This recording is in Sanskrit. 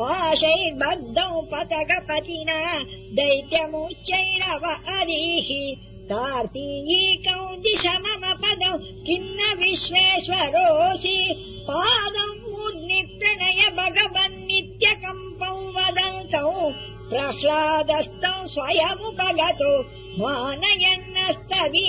पाशैर्बद्धौ पतगपतिना दैत्यमुच्चैरव अरीः कार्तीयीकौ दिश मम पदौ किन्न विश्वेश्वरोऽसि पादम् उद्निप्रणय प्रणय भगवन्नित्यकम्पौ वदन्तौ प्रह्लादस्तौ स्वयमुपगतो मानयन्नस्तवि